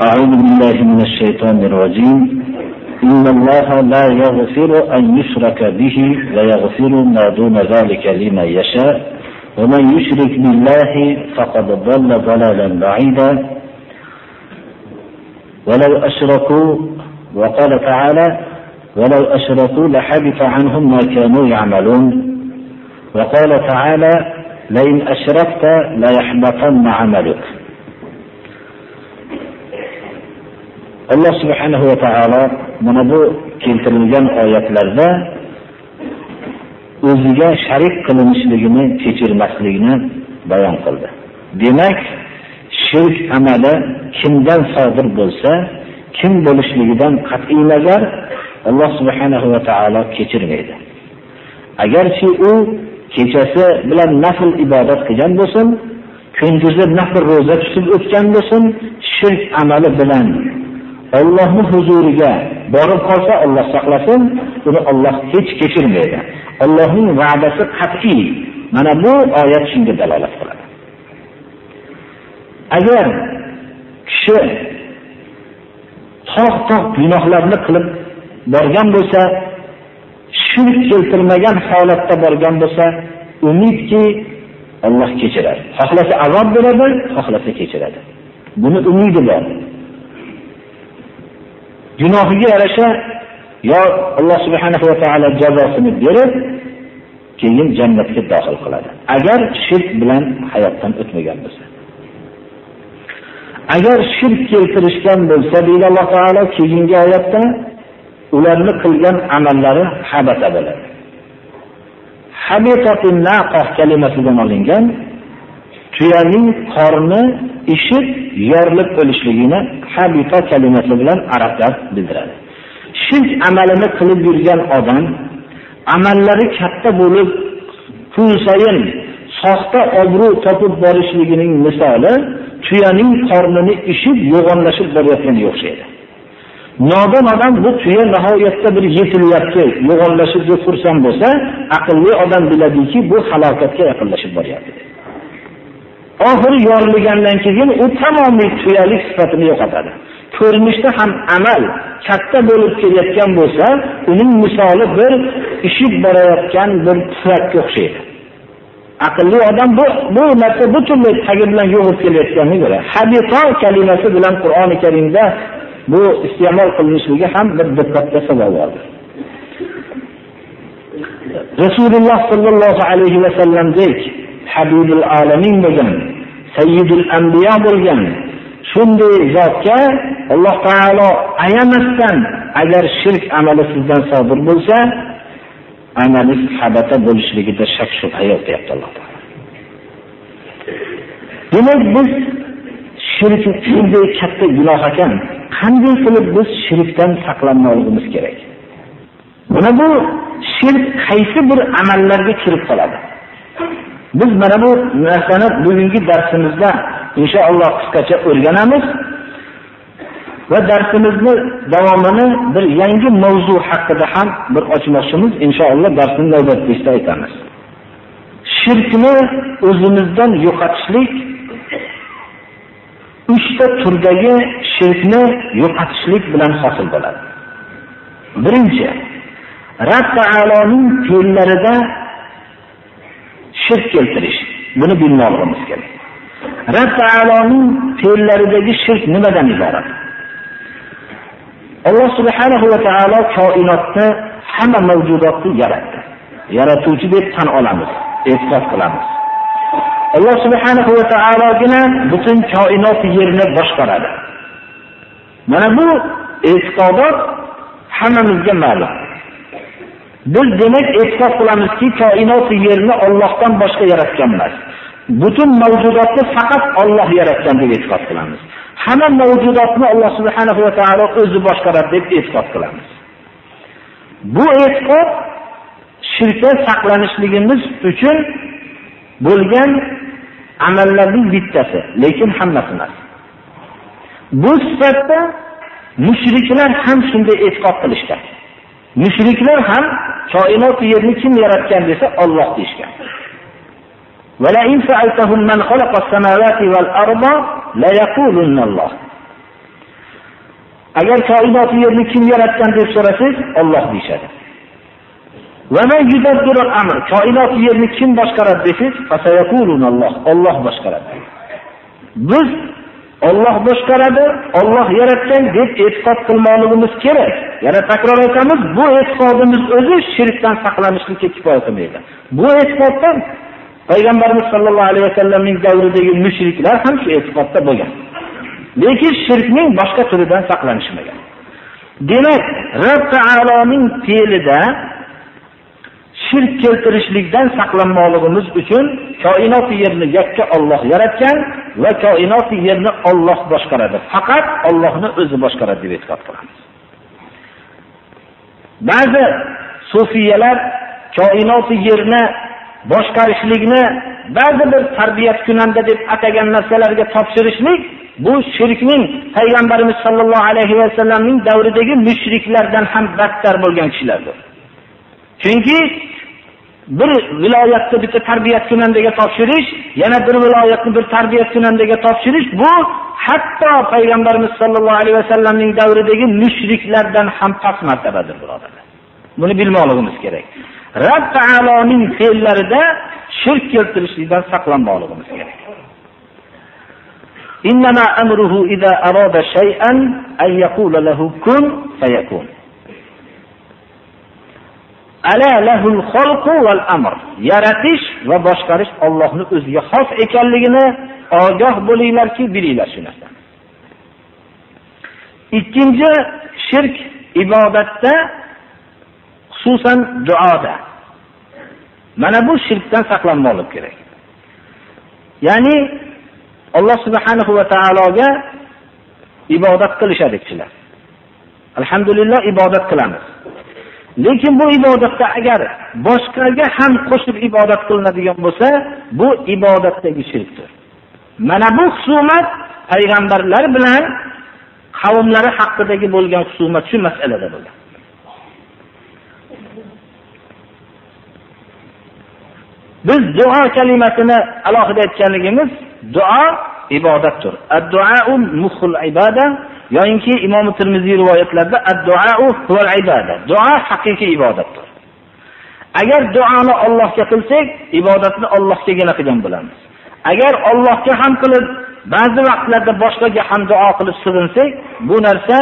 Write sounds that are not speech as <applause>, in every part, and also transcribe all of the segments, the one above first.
أعوذ بالله من الشيطان الرجيم. إن الله لا يغفر أن يشرك به ويغفر ما دون ذلك لمن يشاء. ومن يشرك بالله فقد ضل ضلالا بعيدا. ولو أشركوا وقال تعالى ولو أشركوا لحبط عنهم ما كانوا يعملون وقال تعالى لئن أشركت ليحبطن عملك alloh subhanahu va taolo mana bu keltirilgan oyatlarda o'ziga sharik qilinishligini kechirmasligini bayon qildi. Demak shirk amali kimdan sodir bo'lsa kim bo'lishligidan qat'iy nazar alloh subhanahu va taolo kechirmaydi. Agarchi u kechasi bilan nafl ibodat qilgan bo'lsin kunduzi nafl ro'za tutib o'tgan bo'lsin shirk amali bilan Allohning huzuriga borib qolsa Alloh saqlasin, uni Alloh hech kechirmaydi. Allohning va'dasi qat'iy. Mana bu oyat shunga dalolat qiladi. Agar kishi tog'-tog' gunohlarni qilib borgan bo'lsa, shirk keltirmagan holatda borgan bo'lsa, umidki Alloh kechiradi. Xohlasa azob beradi, xohlasa kechiradi. Buni umidi bor. Gunohiga yarasha yo alloh subhanahu va taolo jazosini berib keyin jannatga daxil qiladi. Agar shirk bilan hayotdan o'tmagan bo'lsa. Agar shirk keltirishgan bo'lsa deydi alloh taolo keyingi oyatda ularni qilgan amallari habata bo'ladi. Kalimasidan olingan tuyaning qorni ishib yorilib o'lishligini habita kalimasi bilan arablar bildiradi. Shirk amalini qilib yurgan odam amallari katta bo'lib kun sayin soxta obro' topib borishligining misoli tuyaning qornini ishib yo'g'onlashib borayotganga o'xshaydi. Nodon odam bu tuya nihoyatda bir yetilyapti yo'g'onlashib deb xursand bo'lsa aqlli odam biladiki bu halokatga yaqinlashib boryapti. Oxiri yorilgandan keyin u tamomiy tuyalik sifatini yo'qotadi. Ko'rinishda ham amal katta bo'lib kelayotgan bo'lsa uning misoli bir ishib borayotgan bir tufakka o'xshaydi. Aqlli odam bu bu narsa butunlay tagi bilan yo'g'ib kelayotganini ko'radi habito kalimasi bilan qur'oni karimda bu iste'mol qilinishligi ham bir diqqatga sazovor rasululloh sollallohu alayhi vasallamdek habibul alamin bo'lgan sayyidul anbiyo bo'lgan shunday zotga alloh taolo ayamasdan agar shirk amali sizdan sodir bo'lsa amalingiz habata bo'lishligida shak shubha yo'q deyapti alloh taolo. Demak biz shirk shunday katta gunoh ekan. Qanday qilib biz shirkdan saqlanmoqligimiz kerak? Mana bu shirk qaysi bir amallarga kirib qoladi? Biz mana bu narsani bugungi darsimizda inshaalloh qisqacha o'rganamiz va darsimizni davomini bir yangi mavzu haqida ham bir ochmoqchimiz. Inshaalloh darsni navbatdagisida aytamiz. Shirkni o'zimizdan yo'qotishlik uchta turdagi shirkni yo'qotishlik bilan hosil bo'ladi. Birinchi, Rabb taoloning fe'llarida shirk keltirish. Buni bilmoqligimiz kerak. Rabb taoloning fe'llaridagi shirk nimadan iborat? Alloh subhanahu va taolo koinotni hamma mavjudotni yaratdi. Yaratuvchi deb tan olamiz, e'tirof qilamiz. Alloh subhanahu va taologina butun koinot yerni boshqaradi. Mana bu e'tiqodot hammamizga ma'lum. Biz demak e'tiqod qilamizki, koinot yerni Allohdan boshqa yaratgan emas. butun mavjudotni faqat Alloh yaratgan deb e'tiqod qilamiz. Hamma mavjudotni Alloh subhanahu va taolo o'zi boshqaradi deb e'tiqod qilamiz. Bu e'tiqod shirkdan saqlanishligimiz uchun bo'lgan amallarning bittasi, lekin hammasi emas. Bu sifatda mushriklar ham shunday e'tiqod qilishgan. Mushriklar ham koinot yerni kim yaratgan desa Alloh deyshgan. Va la in sa'altahum man khalaqa as-samawati val arda la yaqulunna Alloh. Agar koinot yerni kim yaratgan deb so'rasangiz, Alloh deyshadi. Va man yudabbiru al-amr, koinot yerni kim boshqaradi desiz, fa sayaqulunna Allah Alloh boshqaradi. Biz Alloh boshqaradi, Alloh yaratgan deb e'tiqod qilmoqligimiz kerak. Yana takror aytamiz, bu e'tiqodimiz o'zi shirkdan saqlanishlikka kifoya qilmaydi. Bu e'tiqoddan payg'ambarimiz sollallohu alayhi vasallamning davridagi mushriklar ham shu e'tiqodda bo'lgan. Lekin shirkning boshqa turidan saqlanishmagan. Demak, Rabb taoloning fe'lida shirk keltirishlikdan saqlanmoqligimiz uchun koinot yerni yakka Alloh yaratgan va koinot yerni Alloh boshqaradi. Faqat Allohni o'zi boshqaradi deb e'tiqod qilamiz. Ba'zi sufiyalar koinot yerni boshqarishlikni ba'zi bir tarbiyat kunanda deb atagan narsalarga topshirishlik bu shirkning payg'ambarimiz sollallohu alayhi vasallamning davridagi mushriklardan ham battar bo'lgan kishilardir. Chunki bir viloyatni bitta tarbiyat kunandaga topshirish, yana bir viloyatni bir tarbiyat kunandaga topshirish bu hatto payg'ambarimiz sollallohu alayhi vasallamning davridagi mushriklardan ham past martabadir, birodarlar. Buni bilmoqligimiz kerak. Rabb taoloning fe'llarida shirk keltirishlikdan saqlanmoqligimiz kerak. Innama amruhu idza arada shay'an an yaqula lahu kun fayakun. Ala lahul xalqu val amr. Yaratish va boshqarish Allohning o'ziga xos ekanligini ogoh bo'linglarki, bilinglar shu narsani. Ikkinchi shirk ibodatda, xususan duoda. Mana bu shirkdan saqlanmoqlik kerak. Ya'ni Alloh subhanahu va taologa ibodat qilishadi kishilar. Alhamdulillah ibodat qilamiz. Lekin bu ibodatda agar boshqaga ham qo'shib ibodat qilinadigan bo'lsa, bu ibodatdagi shirkdir. Mana bu husumat payg'ambarlar bilan qavmlari haqidagi bo'lgan husumat shu masalada bo'lgan. Biz duo kalimasini alohida aytganligimiz, duo ibodatdir. Yoyinki Imom Tirmiziy rivoyatlarida ad-duo huval ibada. Duo haqiqiy ibodatdir. Agar duoni Allohga qilsak, ibodatni Allohgagina qilgan bo'lamiz. Agar Allohga ham qilib, ba'zi vaqtlarda boshqaga ham duo qilib sig'insak, bu narsa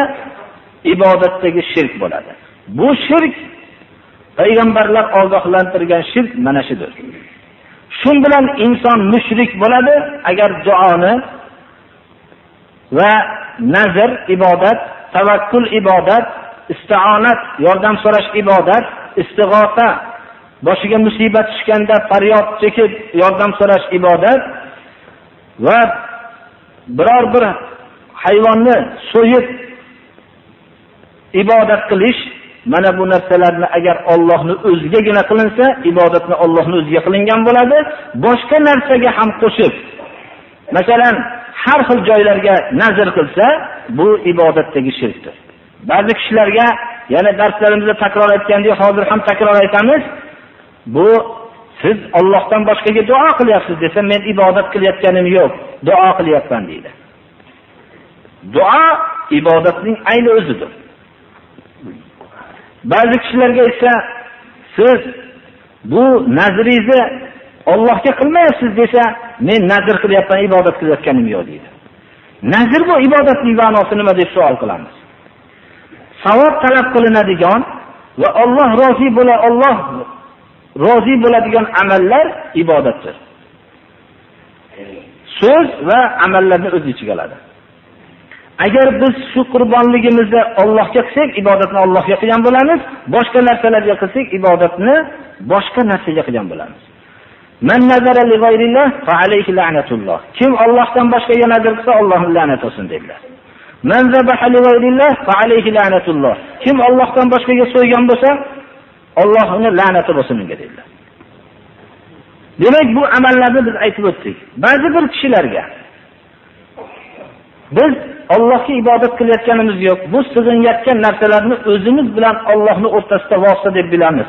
ibodatdagi shirk bo'ladi. Bu shirk payg'ambarlar ogohlantirgan shirk mana shudir. shu bilan inson mushrik bo'ladi agar duoni va nazr ibodat, tavakkul ibodat, isti'onat yordam so'rash ibodat, istig'osa boshiga musibat tushganda faryod chekib yordam so'rash ibodat va biror bir hayvonni so'yib ibodat qilish mana bu narsalarni agar Allohni o'zigagina qilinsa, ibodatni Allohni o'ziga qilingan bo'ladi. Boshqa narsaga ham qo'shib, masalan, har xil joylarga nazr qilsa, bu ibodatdagi shirkdir. Ba'zi kishilarga yana darslarimizda takror aytgandek, hozir ham takror aytamiz, bu siz Allohdan boshqaga duo qilyapsiz desa, men ibodat qilayotganim yo'q, duo qilyapman deydi. Duo ibodatning ayni o'zidir. Ba'zi kishilarga esa siz bu nazringizni Allohga qilmayapsiz desa, men nazr qilyapman, ibodat qilayotganim yo'q deydi. Nazr bu ibodatning ma'nosi nima deb savol qilamiz. Savob talab qilinadigan va Alloh rozi bo'la Alloh rozi bo'ladigan amallar ibodatdir. So'z va amallarni o'z ichiga oladi. Agar biz shu qurbonligimizni Allohga qilsak, ibodatni Allohga qilgan bo'lamiz, boshqa narsalarga qilsak, ibodatni boshqa narsaga qilgan bo'lamiz. Man nazara li g'ayrillah fa alayhi la'natulloh. Kim Allohdan boshqaga nazar qilsa, Allohning la'nati olsin dedilar. Man zabaha li g'ayrillah fa alayhi la'natulloh. Kim Allohdan boshqaga so'ygan bo'lsa, Allohning la'nati bo'lsin unga dedilar. Demak, bu amallarni biz aytib o'tdik. Ba'zi bir kishilarga biz Allohga ibodat qilayotganimiz yo'q. Bu sig'inayotgan narsalarni o'zimiz bilan Allohning o'rtasida vosita deb bilamiz.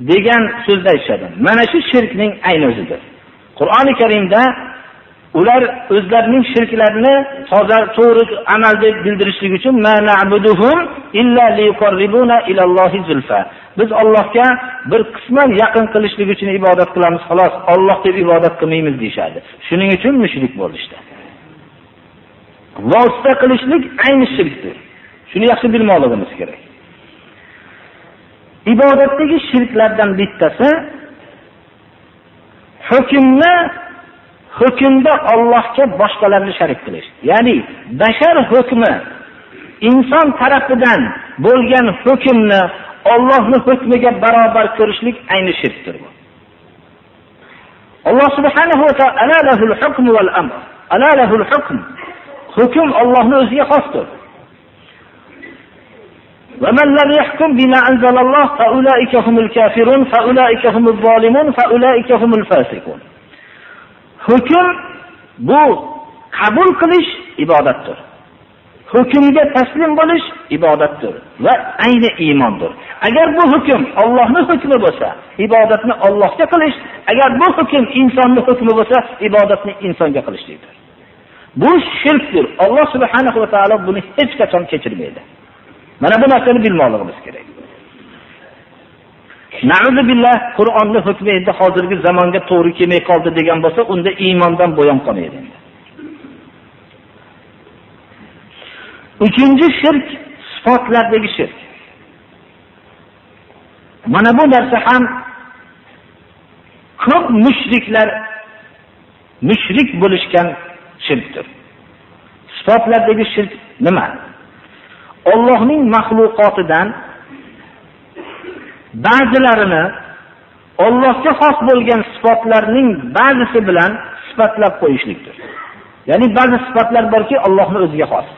Degan so'zni aytishadi. Mana shu shirkning ayni o'zidir. Qur'oni Karimda ular o'zlarining shirklarini toza to'g'ri amal deb bildirishlik uchun ma na'buduhum illa liqarribuna ilallohi zulfa. Biz Allohga bir qisman yaqin qilishlik uchun ibodat qilamiz, xolos. Alloh deb ibodat qilmaymiz deyshadi. Shuning uchun mushrik bo'lishdi. Vosita qilishlik ayni shirkdir. Shuni yaxshi bilmoqligimiz kerak. Ibodatdagi shirklardan bittasi hukmni hukmda Allohga boshqalarni sharik qilish. Ya'ni bashar hukmi inson tarafidan bo'lgan hukmni Allohning hukmiga barobar ko'rishlik ayni shirkdir bu. Alloh subhanahu va taolo lahul hukm val amr. Ala lahul hukm. Hukm Allohning o'ziga xosdir. ومن لم يحكم بما أنزل الله فأولئك هم الكافرون فأولئك هم الظالمون فأولئك هم الفاسقون hukm bu qabul qilish ibodatdir hukmga taslim bo'lish ibodatdir va ayni iymondir agar bu hukm Allohning hukmi bo'lsa ibodatni Allohga qilish agar bu hukm insonning hukmi bo'lsa ibodatni insonga qilishlikdir bu shirkdir alloh subhanahu va taolo buni hech qachon kechirmaydi Mana bu narsani bilmoqligimiz kerak. Billah qur'onni hukmi endi hozirgi zamonga to'g'ri kelmay qoldi degan bo'lsa unda iymondan bo'yon qolmaydi uchinchi shirk sifatlardagi shirk. Mana bu narsa ham ko'p mushriklar mushrik bo'lishgan shirkdir. Sifatlardagi shirk nima Allohning maxluqotidan ba'zilarini Allohga xos bo'lgan sifatlarning ba'zisi bilan sifatlab qo'yishlikdir. Ya'ni ba'zi sifatlar borki, Allohning o'ziga xos.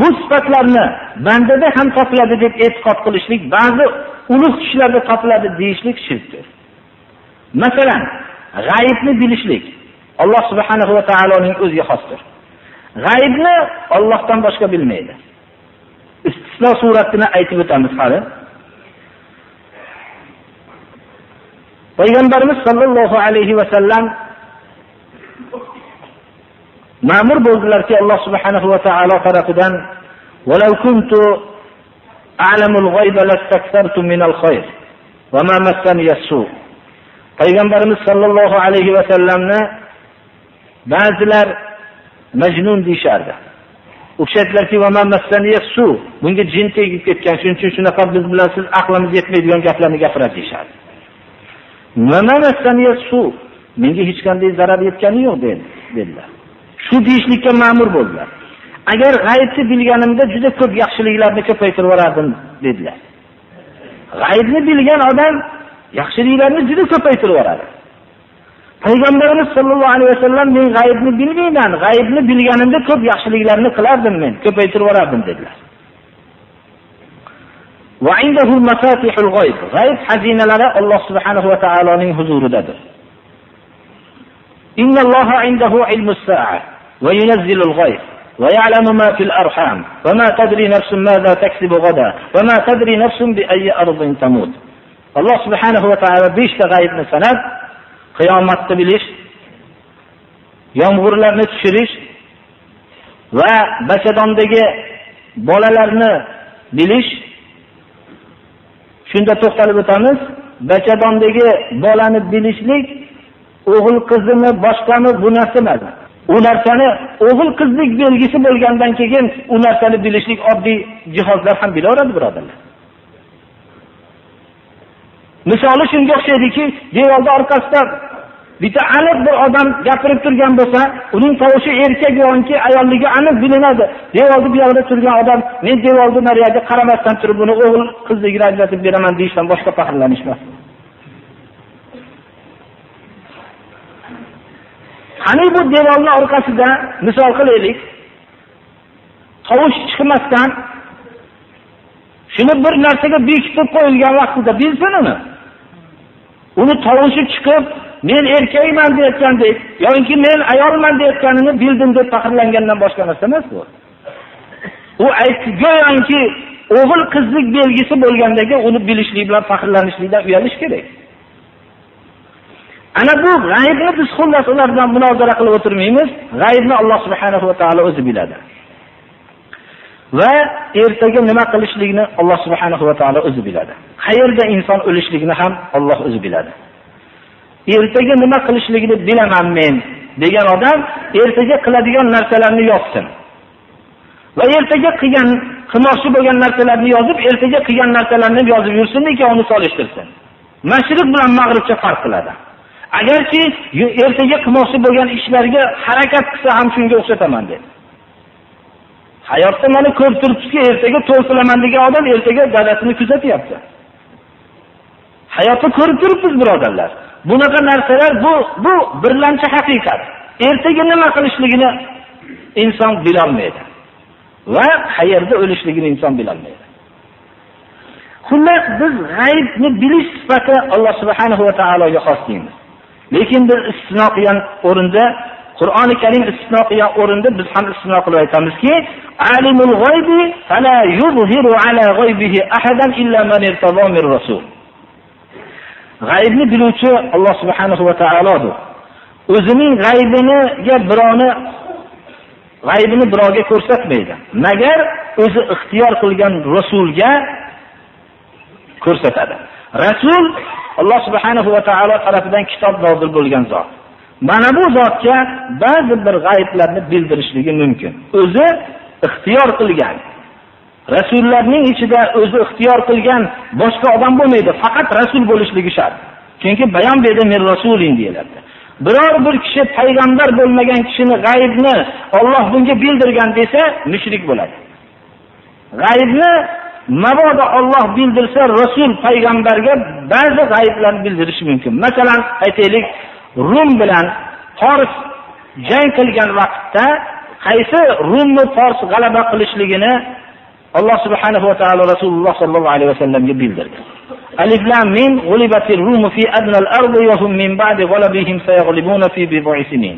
Bu sifatlarni bandada ham topiladi deb e'tiqod qilishlik, ba'zi ulug' kishilarda topiladi deyishlik shirkdir. Masalan, g'aybni bilishlik Alloh subhanahu va taoloning o'ziga xosdir. G'aybni Allohdan boshqa bilmaydi. Istisno suratini aytib o'tamiz hali. Payg'ambarimiz sollallohu alayhi va sallam ma'mur bo'ldilarki, Alloh subhanahu va taolo tarafidan "Walau kuntu a'lamul g'ayba lastakthartu minal khayr va ma massani yasu." Payg'ambarimiz sollallohu alayhi va sallamni ba'zilar majnun deyishardi. o'xshatdilarki bunga jin tegib ketgan shuning uchun shunaqa biz bilan siz aqlimiz yetmaydigan gaplarni gapiradi deyishadi. Menga hech qanday zarar yetgani yo'q dedilar. Shu deyishlikka ma'mur bo'ldilar. Agar g'aybni bilganimda juda ko'p yaxshiliklarni ko'paytirib yuborardim dedilar. G'aybni bilgan odam yaxshiliklarni juda ko'paytirib yuboradi. Payg'ambarimiz sollallohu alayhi vasallam men g'aybni bilmayman g'aybni bilganimda ko'p yaxshiliklarni qilardim men ko'paytirib yuborardim dedilar g'ayb xazinalari alloh subhanahu va taoloning huzuridadir إن الله عنده علم الساعة وينزل الغيث qiyomatni bilish yomg'irlarni tushirish va bachadondagi bolalarni bilish. Shunda to'xtalib o'tamiz bachadondagi bolani bilishlik o'g'il qizini boshqami bu narsa emas. U narsani o'g'il qizlik belgisi bo'lgandan keyin u narsani bilishlik oddiy jihozlar ham bilaveradi birodarlar. Misoli shunga o'xshaydiki devorda orqasida bitta aniq bir odam gapirib turgan bo'lsa uning tovushi erkak yoki ayolligi aniq bilinadi. Devorda bu yoqda turgan odam men devorni nariyaga qaramasdan turib buni o'g'il qizligini ajratib beraman deyishdan boshqa faxrlanish emas qani bu devorning orqasida misol qilaylik. Tovush chiqmasdan shuni bir narsaga bekitib qo'yilgan vaqtida bilsin uni uni tovushi chiqib men erkakman deyotgandek yoinki men ayolman deyotganini bildim deb faxrlangandan boshqa narsa emas bu. U go'yoki o'g'il qizlik belgisi bo'lgandagi uni bilishlik bilan faxrlanishlikdan uyalish kerak. Ana bu g'aybni biz xullas ular bilan munozara qilib o'tirmaymiz. G'aybni alloh subhanahu va taolo o'zi biladi. Va ertaga nima qilishligini alloh subhanahu va taolo o'zi biladi. Qayerda inson o'lishligini ham Alloh o'zi biladi. Ertaga nima qilishligini bilaman men degan odam ertaga qiladigan narsalarni yozsin. Va ertaga qilgan qilmoqchi bo'lgan narsalarni yozib ertaga qilgan narsalarni yozib yursin ikkovini solishtirsin. Mashriq bilan mag'ribcha farq qiladi. Agarki ertaga qilmoqchi bo'lgan ishlarga harakat qilsa ham shunga o'xshataman dedi. Hayotda mana ko'rib turibsizki ertaga to'y qilaman degan odam ertaga dadasini kuzatyapti. Hayotni ko'rib turibmiz birodarlar. Bunaqa narsalar bu bu birlamchi haqiqat. Ertaga nima qilishligini inson bilolmaydi. Va qayerda o'lishligini inson bilolmaydi. Xullas biz g'aybni bilish sifati alloh subhanahu va taologa xos deymiz. Lekin biz istisno qilgan o'rinda qur'oni karim istisno qilgan o'rinda biz ham istisno qilib aytamizki alimul g'oybi fala yuzhiru ala g'oybihi ahadan illa man irtado min rasul. G'aybni biluvchi alloh subhanahu va taolodir. O'zining g'aybiniga birovni g'aybini birovga ko'rsatmaydi. Magar o'zi ixtiyor qilgan rasulga ko'rsatadi. Rasul alloh subhanahu va taolo tarafidan kitob nozil bo'lgan zot. Mana bu zotga ba'zi bir g'ayblarni bildirishligi mumkin. O'zi ixtiyor qilgan. Rasullarning ichida o'zi ixtiyor qilgan boshqa odam bo'lmaydi faqat rasul bo'lishligi shart. Chunki bayon berdi men rasulin deyiladi biror bir kishi payg'ambar bo'lmagan kishini g'aybni Alloh bunga bildirgan desa mushrik bo'ladi. G'aybni mabodo Alloh bildirsa rasul payg'ambarga ba'zi g'ayblarni bildirishi mumkin. Masalan aytaylik rum bilan fors jang qilgan vaqtda qaysi rumni fors g'alaba qilishligini alloh subhanahu va taolo rasululloh sollallohu alayhi vasallamga bildirdi. Alif lam mim g'ulibatir rum fi adnal ardi wa hum min ba'di g'alabihim sayaghlibuna fi bid'i sinin.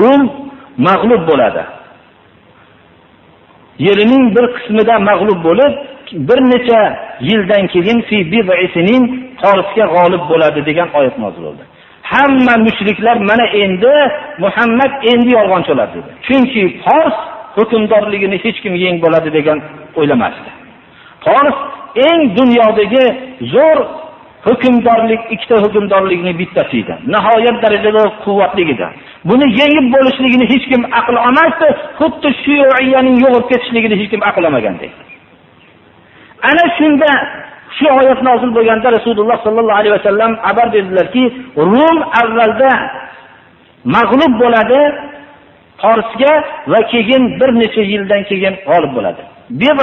Rum mag'lub bo'ladi. Yerining bir qismida mag'lub bo'lib bir necha yildan keyin fi bid'i sinin Forsga g'olib bo'ladi degan oyat nozil bo'ldi. Hamma mushriklar mana endi muhammad endi yolg'onchilar dedi. Chunki fors hukmdorligini hech kim yeng bo'ladi degan o'ylamasdi. Fors eng dunyodagi zo'r hukmdorlik ikkita hukmdorlikni bittasi edi nihoyat darajada quvvatli edi buni yengib bo'lishligini hech kim aql olmasdi. Xuddi shuyuiyaning yo'qolib ketishligini hech kim aql olmagandek ana shunda shu oyat nozil bo'lganda rasululloh sollallohu alayhi vasallam xabar berdilarki rum avvalda mag'lub bo'ladi forsga va keyin bir necha yildan keyin g'olib bo'ladi. Deb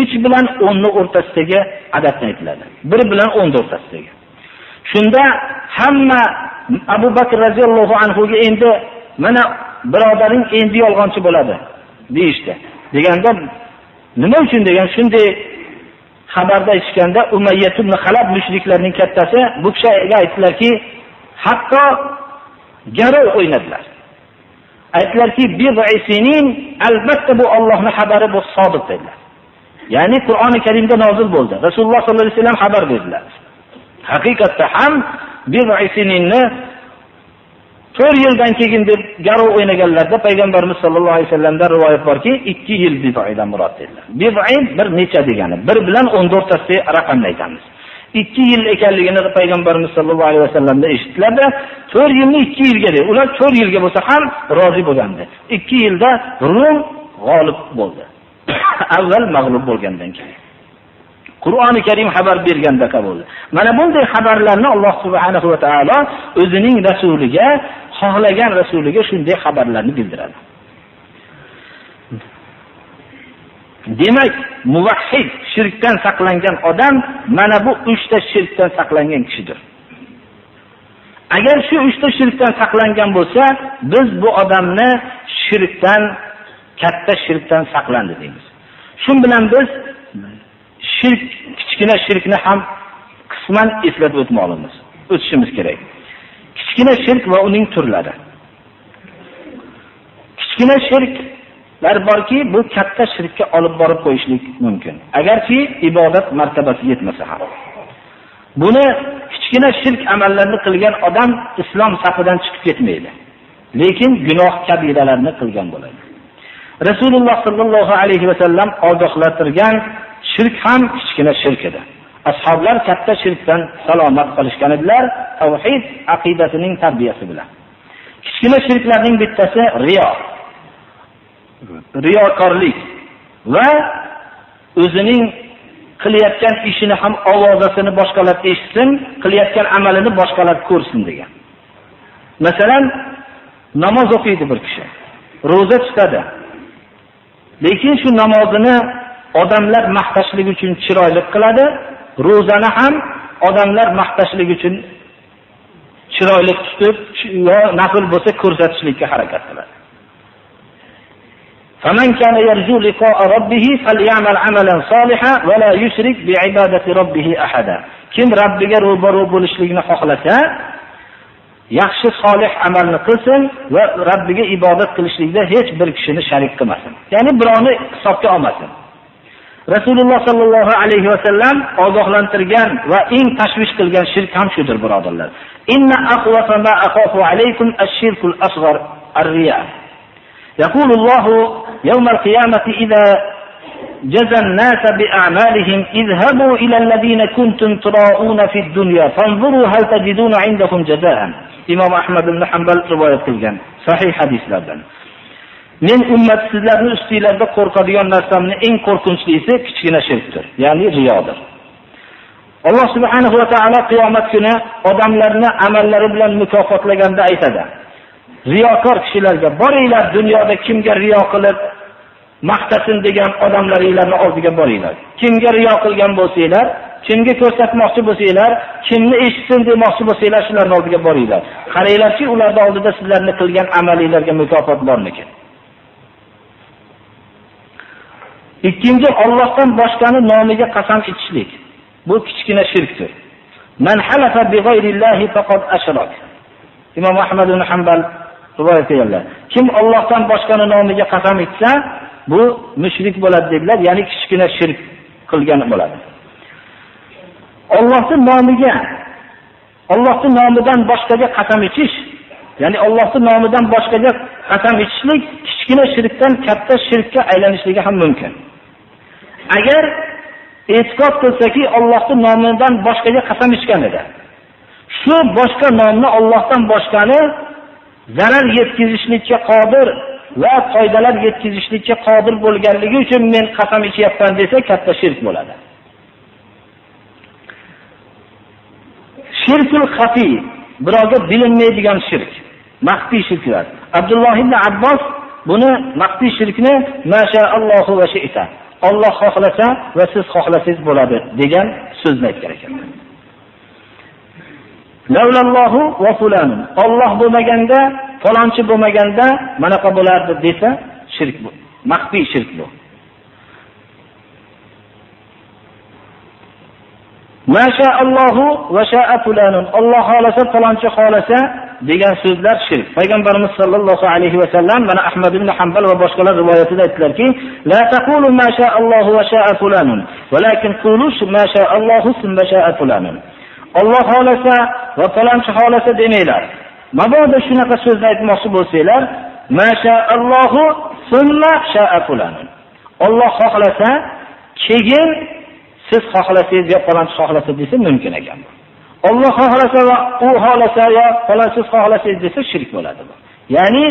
uch bilan o'nni o'rtasidagi adadni aytiladi. Bir bilan o'nni o'rtasidagi. Shunda hamma abu bakr roziyallohu anhuga endi mana birodaring endi yolg'onchi bo'ladi deyishdi. Deganda nima uchun? degan shunday xabarda aytishganda umayyat halab mushriklarning kattasi bu kishiga aytdilarki hatto garov o'ynadilar. Aytdilarki albatta bu Allohning xabari bu sodiq dedilar. Ya'ni qur'oni karimda nozil bo'ldi. Rasululloh sollallohu alayhi vasallam xabar berdilar. Haqiqatda ham to'rt yildan keyin deb garov o'ynaganlarda payg'ambarimiz sollallohu alayhi vasallamdan rivoyat borki ikki yil bidan murod dedilar. Bir necha degani bir bilan o'n o'rtasidagi raqamni aytamiz. Ikki yil ekanligini payg'ambarimiz sollallohu alayhi vasallamdan eshitdilarda to'rt yilni ikki yilga deb ular to'rt yilga bo'lsa ham rozi bo'lgandi. Ikki yilda rum g'olib bo'ldi. <coughs> Avval mag'lub bo'lgandan keyin. Qur'oni karim xabar bergandaqa bo'ldi mana bunday xabarlarni alloh subhanahu va taolo o'zining rasuliga xohlagan rasuliga shunday xabarlarni bildiradi. Demak muvahhid shirkdan saqlangan odam mana bu uchta shirkdan saqlangan kishidir. Agar shu uchta shirkdan saqlangan bo'lsa biz bu odamni shirkdan katta shirkdan saqlandi deymiz. Shu bilan biz shirk kichkina shirkni ham qisman eslatib o'tmoqlimiz o'tishimiz kerak. Kichkina shirk va uning turlari. Kichkina shirklar borki bu katta shirkka olib borib qo'yishlik mumkin. Agarki ibodat martabasi yetmasa ham. Buni kichkina shirk amallarni qilgan odam islom safidan chiqib ketmaydi. Lekin gunoh kabiralarni qilgan bo'ladi. Rasululloh sollallohu alayhi va sallam ogohlantirgan shirk ham kichkina shirk edi. Ashoblar katta shirkdan salomat qolishgan edilar. Tavhid aqidasining tarbiyasi bilan. Kichkina shirklarning bittasi riyo. Riyokorlik va o'zining qilayotgan ishini ham ovozasini boshqalar eshitsin qilayotgan amalini boshqalar ko'rsin degan. Masalan namoz o'qiydi bir kishi. Ro'za tutadi. Lekin shu namozini odamlar maqtashlik uchun chiroyli qiladi. ro'zani ham odamlar maqtashlik uchun chiroyli tutib yo nafl bo'lsa ko'rsatishlikka harakat qiladi فمن كان يرجو لقاء ربه فليعمل عملا صالحا ولا يشرك بعبادة ربه أحدا kim robbiga ro'baro bo'lishlikni xohlasa yaxshi solih amalni qilsin va robbiga ibodat qilishlikda hech bir kishini sharik qilmasin ya'ni birovni hisobga olmasin Rasululloh sollallohu alayhi vasallam ogohlantirgan va eng tashvish qilgan shirk ham shudir birodarlar. يقول الله يوم القيامة إذا جزى الناس بأعمالهم اذهبوا إلى الذين كنتم تراءون في الدنيا فانظروا هل تجدون عندهم جزاء إمام أحمد بن حنبل رواية قilgan sahih hadislardan. Men ummat sizlarni ustinglarda qo'rqadigan narsamni eng qo'rqinchlisi kichkina shirkdir ya'ni riyodir. Alloh subhanahu va taolo qiyomat kuni odamlarni amallari bilan mukofotlaganda aytadi. Riyokor kishilarga boringlar dunyoda kimga riyo qilib maqtasin degan odamlaringlarni oldiga boringlar. Kimga riyo qilgan bo'lsanglar kimga ko'rsatmoqchi bo'lsanglar kimni eshitsin demoqchi bo'lsanglar shularning oldiga boringlar. Qaranglarki ularning oldida sizlarni qilgan amallaringizga mukofot bormikin? Ikkinchi Allohdan boshqani nomiga qasam ichishlik. Bu kichkina shirkdir. Man halafa bi faqad ashrak. Imom ahmad ibn Hanbal rivoyat qilganlar. Kim Allohdan boshqani nomiga qasam ichsa bu mushrik bo'ladi dedilar ya'ni kichkina shirk qilgan bo'ladi. Allohning nomiga Allohning nomidan boshqaga qasam ichish ya'ni Allohning nomidan boshqaga qasam ichishlik kichkina shirkdan katta shirkka aylanishligi ham mumkin. Agar e'tiqod qilsaki Allohning nomidan boshqaga qasam ichgan edi. Shu boshqa nomni Allohdan boshqani zarar yetkazishlikka qodir va foydalar yetkazishlikka qodir bo'lganligi uchun men qasam ichyapman desa katta shirk bo'ladi. Shirkul xafi, birovga bilinmaydigan shirk maxfiy shirklar. Abdulloh ibn abbos buni maxfiy shirkni mashaallohu va shiita Alloh xohlasa va siz xohlasangiz bo'ladi degan so'zni aytgan ekanlar Alloh bo'lmaganda falonchi bo'lmaganda manaqa bo'lardi desa shirk bu maxfiy shirk bu. Alloh xohlasa falonchi xohlasa degan so'zlar shirk payg'ambarimiz sollallohu alayhi va sallam mana ahmad ibn Hanbal va boshqalar rivoyatida aytdilarki la taqulu ma sha'allohu va sha'a fulanun valakin qulu ma sha'allohu summa sha'a fulanun Alloh xolasa va falonchi xolasa demanglar. Mabodo shunaqa so'zni aytmoqchi bo'lsanglar, mashaallohu summa sha'a fulanun. Alloh xohlasa, keyin siz xohlasangiz yo falonchi xohlasa desa mumkin ekan. Alloh xohlasa va u xohlasa yo falonchi xohlasangiz desa shirk bo'ladi bu. Ya'ni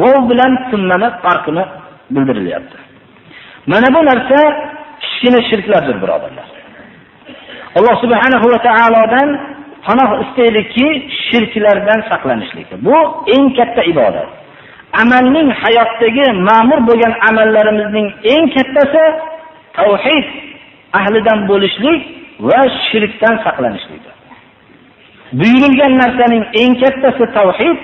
vov bilan sunnani farqini bildirilyapti. Mana bu narsa kichkina shirklardir, birodarlar. alloh subhanahu va taolodan panoh istaylikki shirklardan saqlanishlik bu eng katta ibodat amalning hayotdagi ma'mur bo'lgan amallarimizning eng kattasi tavhid ahlidan bo'lishlik va shirkdan saqlanishlik buyurilgan narsaning eng kattasi tavhid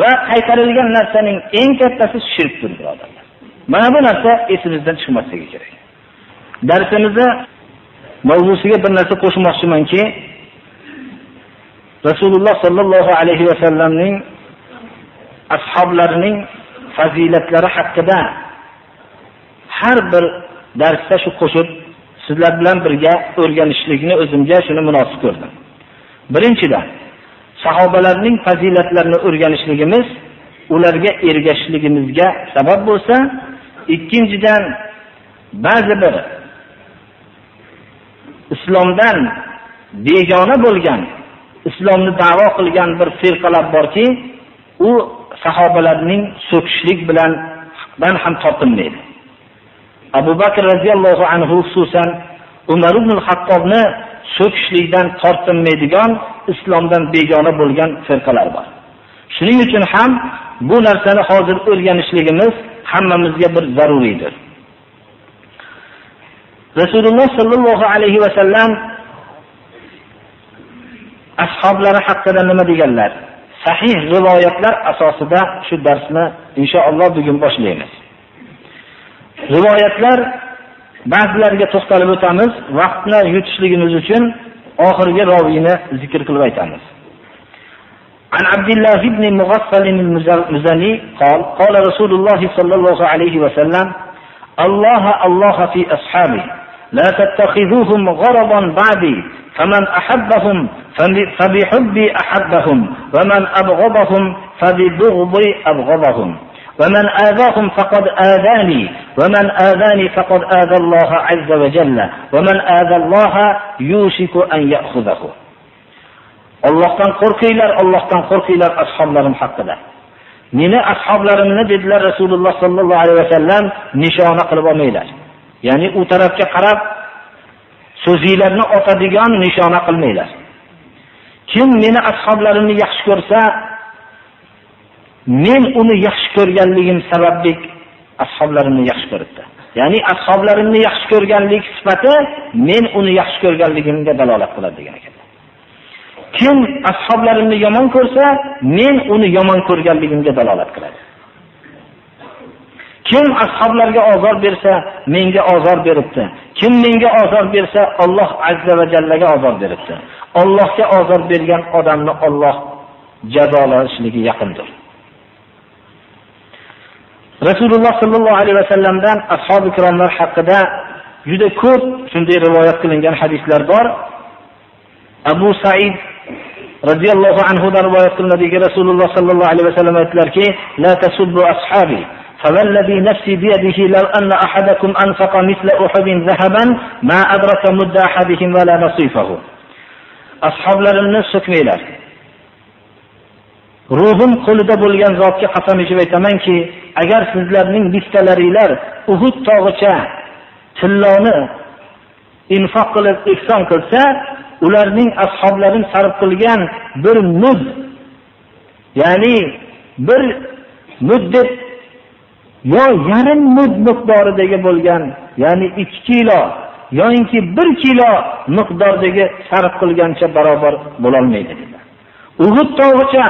va qaytarilgan narsaning eng kattasi shirkdir birodarlar. Mana bu narsa esimizdan chiqmasligi kerak. Darsimizni mavzusiga bir narsa qo'shmoqchimanki rasululloh sollallohu alayhi vasallamning ashoblarining fazilatlari haqida har bir darsda shu qo'shib sizlar bilan birga o'rganishlikni o'zimga shuni munosib ko'rdim. Birinchidan sahobalarning fazilatlarini o'rganishligimiz ularga ergashishligimizga sabab bo'lsa ikkinchidan ba'zi bir islomdan begona bo'lgan islomni da'vo qilgan bir firqalar borki u sahobalarning so'kishlik bilan ham topilmaydi abu bakr radhiyallohu anhu xususan umar ibn hattobni so'kishlikdan tortinmaydigan islomdan begona bo'lgan firqalar bor. Shuning uchun ham bu narsani hozir o'rganishligimiz hammamizga bir zaruriydir. Rasululloh sollallohu alayhi vasallam ashoblari haqida nima deganlar? Sahih rivoyatlar asosida shu darsni inshaalloh bugun boshlaymiz. Rivoyatlar ba'zilariga to'xtalib o'tamiz vaqtni yutishligimiz uchun oxirgi roviyni zikr qilib aytamiz عن عبد الله بن مغفل المزني قال قال رسول الله صلى الله عليه وسلم الله الله في أصحابه لا تتخذوهم غرضا بعدي فمن أحبهم فبحبي أحبهم ومن أبغضهم فببغضي أبغضهم ومن آذاهم فقد آذاني ومن آذاني فقد آذى الله عز وجل ومن آذى الله يوشك أن يأخذه Allohdan qo'rqinglar, Allohdan qo'rqinglar ashoblarim haqida. Meni ashoblarimni dedilar Rasululloh sollallohu alayhi vasallam nishona qilib olmanglar. Ya'ni u tarafga qarab so'zinglarni otadigan nishona qilmanglar. Kim meni ashoblarimni yaxshi ko'rsa, men uni yaxshi ko'rganligim sababli ashoblarimni yaxshi ko'ribdi. Ya'ni ashoblarimni yaxshi ko'rganlik sifati men uni yaxshi ko'rganligimga dalolat qiladi degan ekan. Kim ashoblarimni yomon ko'rsa, men uni yomon ko'rganligimga dalolat qiladi. Kim ashoblarga azor bersa, menga azor beribdi. Kim menga azor bersa, Alloh azza va jallaga azor beribdi. Allohga azor bergan odamni Alloh jazolashligi yaqindir. Rasululloh sallallohu alayhi vasallamdan ashabi ikromlar haqida juda ko'p shunday rivoyat qilingan hadislar bor. Abu Said radhiyallohu anhu dan rivoyat qilinadiki Rasululloh sallallohu alayhi vasallam aytdilarki: "La tasubbu ashabi" فوالذي نفسي بيده لو أن أحدكم أنفق مثل أحد ذهبا ما أدرك مد أحدهم ولا نصيفه ashoblarimni so'kmanglar ruhim qo'lida bo'lgan zotga qasam ichib aytamanki agar sizlarning bittalaringlar uhud tog'icha tilloni infoq qilib ehson qilsa ularning ashoblarim sarf qilgan bir mud ya'ni bir mud deb yo yarim mud miqdoridagi bo'lgan ya'ni ikki kilo yoyinki bir kilo miqdordagi sarf qilgancha barobar bo'lolmaydi dedilar. Uhud tog'icha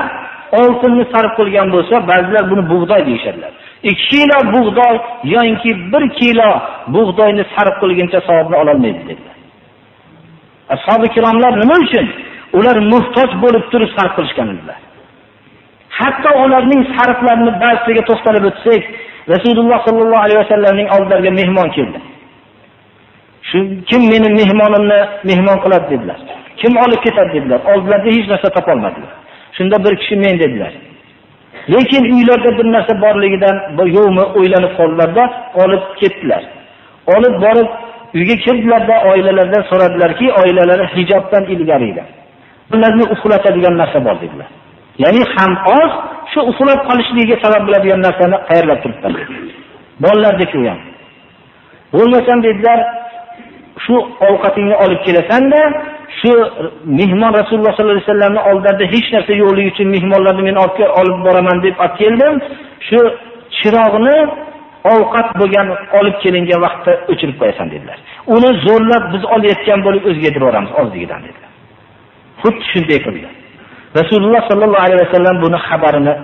oltinni sarf qilgan bo'lsa ba'zilar buni bug'doy deyishadilar. Ikki kilo bug'doy yoinki bir kilo bug'doyni sarf qilguncha savobni ololmaydi dedilar. Ashobi ikromlar nima uchun? Ular muhtoj bo'lib turib sarf qilishgan edilar. Hatto ularning sarflarini ba'zisiga to'xtalib o'tsak rasululloh sollallohu alayhi vasallamning oldilariga mehmon keldi. Shu kim meni mehmonimni mehmon qiladi dedilar. Kim olib ketadi dedilar. Oldilarida hech narsa topolmadilar. Shunda bir kishi men dedilar. Lekin uylarda bir narsa borligidan yo'qmi o'ylanib qoldilarda olib ketdilar. Olib borib uyga kirdilarda oilalardan so'radilarki oilalari hijobdan ilgari edi ularni uxlatadigan narsa bor dedilar. Ya'ni ham oz shu uxlab qolishligiga sabab bo'ladigan narsani qayerlab turibdi. Bolalardiki u ham. Bo'lmasam dedilar shu ovqatingni olib kelasanda shu mehmon rasululloh sollallohu alayhi vasallamni oldida hech narsa yo'qligi uchun mehmonlarni men olib boraman deb olib keldim. Shu chirog'ni ovqat bo'lgan olib kelingan vaqtda o'chirib qo'yasan dedilar. Uni zo'rlab biz olayotgan bo'lib o'ziga yuboramiz ozligidan dedilar. Xuddi shunday qildi. Rasululloh sollallohu alayhi vasallam buni xabarini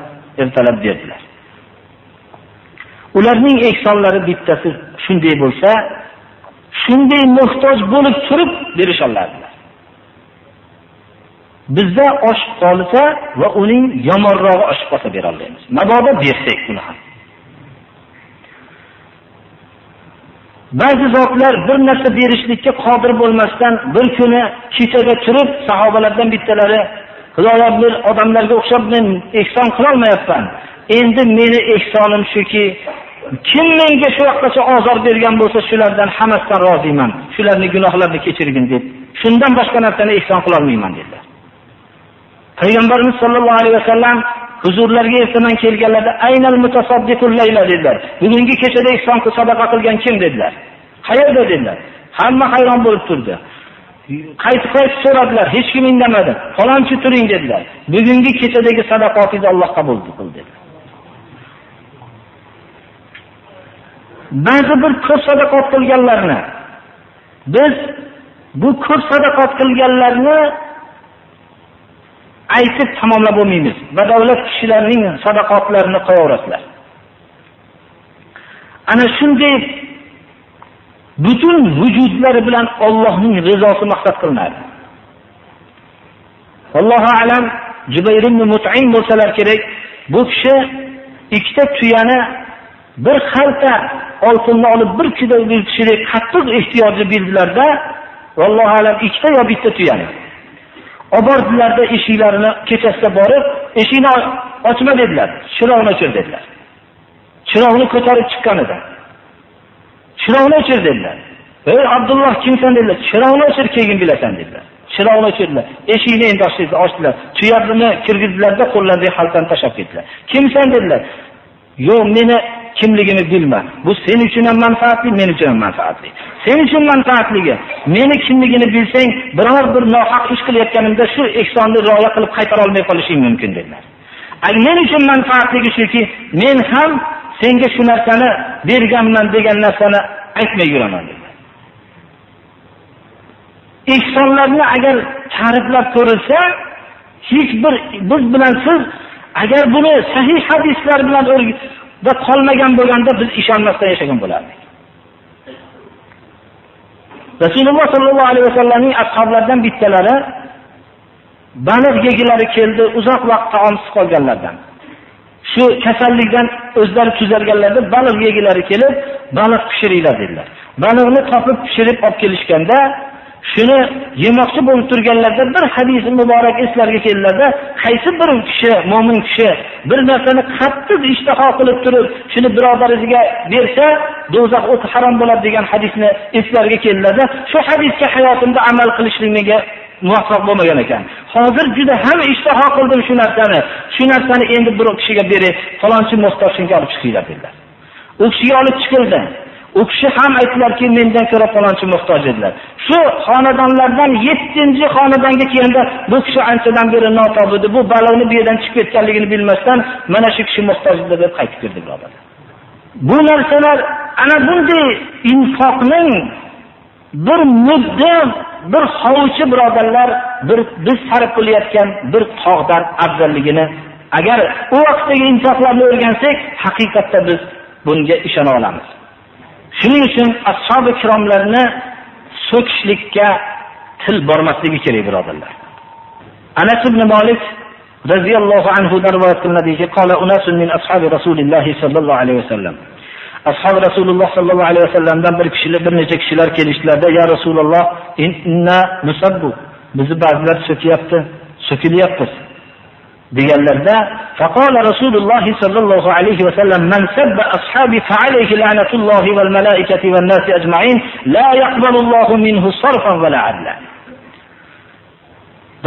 ertalab berdilar. Ularning ehsonlari bittasi shunday bo'lsa, shunday muhtoj bo'lib turib berisholadilar. Bizda oshib qolsa va uning yomonrog'i oshib qolsa bera olmaymiz. Mabodo bersak uni ham. Ba'zi zotlar bir narsa berishlikka qodir bo'lmasdan bir kuni kechada turib sahobalardan bittalari Xudoyo bir odamlarga o'xshab men ehson qilolmayapman. Endi meni ehsonim shuki, kim menga shu vaqtgacha ozor bergan bo'lsa, shulardan hammasidan roziman. shularni gunohlarini kechirgin deb. Shundan boshqa narsani ehson qila olmayman dedilar. Payg'ambarimiz sollallohu alayhi vasallam huzurlarga ertaman kelganlarda aynal mutasaddiqul layla dedilar. Bugungi kechada ehson sadaqa qilgan kim dedilar. Qayerda dedilar. Hamma hayron bo'lib turdi. Qaytib qaytib so'radilar, hech kim indamadi. Falonchi turing dedilar. Bugungi kechadagi sadaqotingizni Alloh qabul qildi dedilar Ba'zi bir ko'p sadaqat qilganlarni biz bu ko'p sadaqat qilganlarni aytib tamomlab bo'lmaymiz. Badavlat kishilarning sadaqotlarini qo'yaverasizlar. Ana shunday butun vujudlari bilan Allohning rizosi maqsad qilinadi. Allohu alam Jubayr ibn Mut'im bo'lsalar kerak, bu kishi ikkita tuyani bir xalta oltinni olib bir kilo bir qattiq ehtiyoji bildilarda, vallohu alam ikkita yo bitta tuyani. Olib bordilarda eshiklarini kechasida borib, eshikni ochma dedilar, chiroqni o'chir dedilar. Chiroqni ko'tarib chiqqan edi. Chiroqni o'chir dedilar. "Ey Abdulloh kimsan?" dedilar. "Chiroqni o'chir, keyin bilasan" dedilar. Chiroqni o'chirdilar. Eshikni endi ochdilar, ochdilar. Tuyarni kirgizdilarda qo'llariga xaltani tashlab ketdilar. "Kimsan?" dedilar. "Yo'q, meni kimligini bilma. Bu sen uchun ham manfaatli, men uchun ham manfaatli. Sen uchun manfaatligi, meni kimligini bilsang, biror bir nohaq ish qilayotganimda shu ehsonni rioya qilib qaytara olmay qolishing mumkin dedilar. Men uchun manfaatligi shuki, men ham senga shu narsani berganman degan narsani aytmay yuraman dedi. Ehsonlarni agar ta'riflab ko'rilsa, hech bir biz bilan siz agar buni sahih hadislar bilan da qolmagan bo'lganda biz ishonmasdan yashagan bo'lardik. Rasululloh sollallohu alayhi vasallamning ashablaridan bittalari baliq yegilari keldi, uzoq vaqt taomsiz qolganlardan. Shu kasallikdan o'zlari tuzalganlarda baliq yegilari kelib, baliq pishiringlar dedilar. Baliqni topib pishirib olib kelishganda shuni yemoqchi bo'lib turganlarda bir hadis muborak eslarga keldilarda qaysi bir kishi mo'min kishi bir narsani qattiq ishtaho qilib turib shuni birodariga bersa do'zax o'ti harom bo'ladi degan hadisni eslarga keldilarda shu hadisga hayotimda amal qilishlik menga muvaffaq bo'lmagan ekan. Hozir juda ham ishtaho qildim shu narsani. Shu narsani endi bir kishiga beray, falonchi muhtoj olib chiqinglar dedilar. U kishiga olib chiqildi. U kishi ham aytdilarki, mendan ko'ra falonchi muhtoj edilar. Shu xonadonlardan 7-chi xonadonga kelganda bu kishi anchadan beri notob edi. Bu baloni bu yerdan chiqib ketganligini bilmasdan mana shu kishi muhtoj edi deb qaytib kirdi birodarlar. Bu narsalar ana bunday infoqning bir mudda bir hovuchi birodarlar bir biz sarf qilayotgan bir tog'dan afzalligini agar u vaqtdagi infoqlarni o'rgansak haqiqatda biz bunga ishona olamiz Shuning uchun ashabi ikromlarni so'kishlikka til bormasligi kerak birodarlar. Anas ibn Malik radhiyallohu anhu rivoyat qilinadiki, qala unasun min ashabi rasulillahi sallallohu alayhi vasallam. Ashab Rasululloh sallallohu alayhi vasallamdan bir kishilar, bir necha kishilar kelishdilarda, "Ya Rasululloh, inna musabbu Bizni ba'zilar so'kiyapti, so'kilyapmiz. deganlarda faqala rasululloh sallallohu alayhi va sallam man sabba ashabi fa alayhi la'natullohi val malaikati van nasi ajma'in la yaqbalullohu minhu sarfan va adla.